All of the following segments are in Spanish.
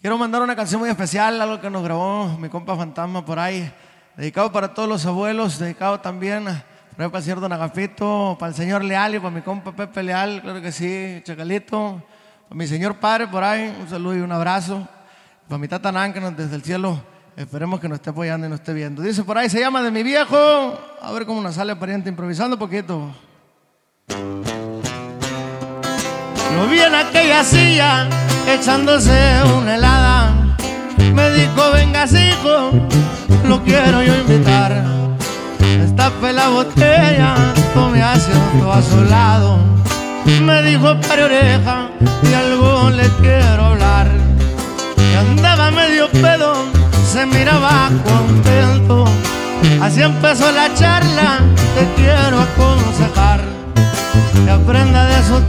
Quiero mandar una canción muy especial, algo que nos grabó mi compa Fantasma por ahí, dedicado para todos los abuelos, dedicado también para el señor Don Agapito, para el señor Leal y para mi compa Pepe Leal, claro que sí, Chacalito, para mi señor padre por ahí, un saludo y un abrazo, para mi tata que desde el cielo esperemos que nos esté apoyando y nos esté viendo. Dice por ahí, se llama de mi viejo, a ver cómo nos sale pariente, improvisando un poquito. Lo vi en aquella silla echándose una helada. Me dijo, vengas hijo, lo quiero yo invitar. Destape la botella, tome asiento a su lado. Me dijo, pare oreja, y algo le quiero hablar. Andaba medio pedo, se miraba contento. Así empezó la charla, te quiero aconsejar que aprenda de su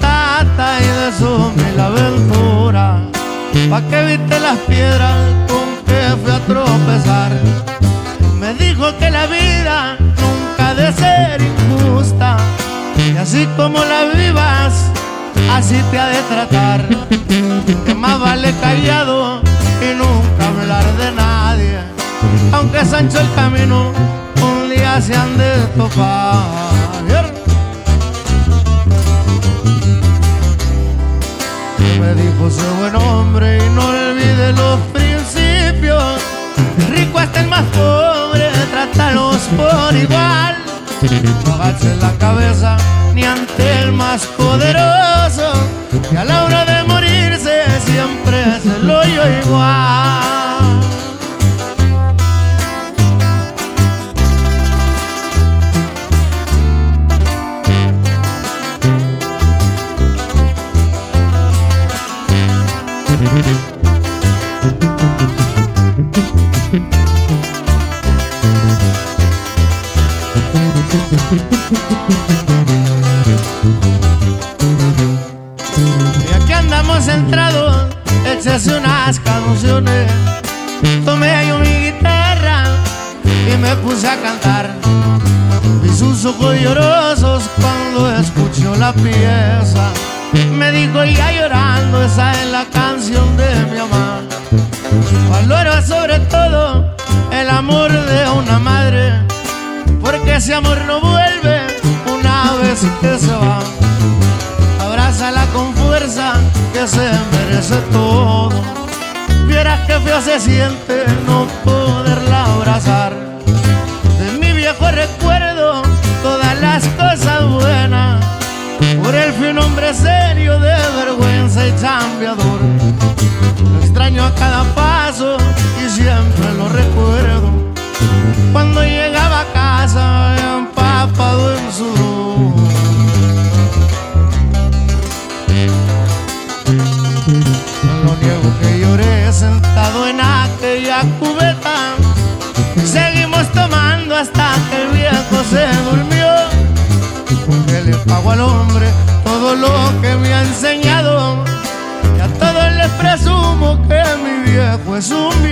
así como la vivas, así te ha de tratar. Que más vale callado y nunca hablar de nadie. Aunque Sancho el camino, un día se han de topar. me dijo sé buen hombre y no olvide los principios. Rico hasta el más pobre, trátalos por igual. No agaches la cabeza ante el más poderoso. Y a la hora de morirse siempre se lo oyó igual. Y aquí andamos centrados, échese unas canciones. Tomé yo mi guitarra y me puse a cantar. Vi sus ojos llorosos cuando escuchó la pieza. Me dijo ya llorando, esa es la canción de mi mamá. Valoro sobre todo el amor de una madre, porque ese amor no vuelve que se va. Abrázala con fuerza que se merece todo. Vieras que feo se siente no poderla abrazar. De mi viejo recuerdo todas las cosas buenas. Por él fui un hombre serio de vergüenza y chambeador. Lo extraño a cada paso Pago al hombre todo lo que me ha enseñado. Y a todos les presumo que mi viejo es un.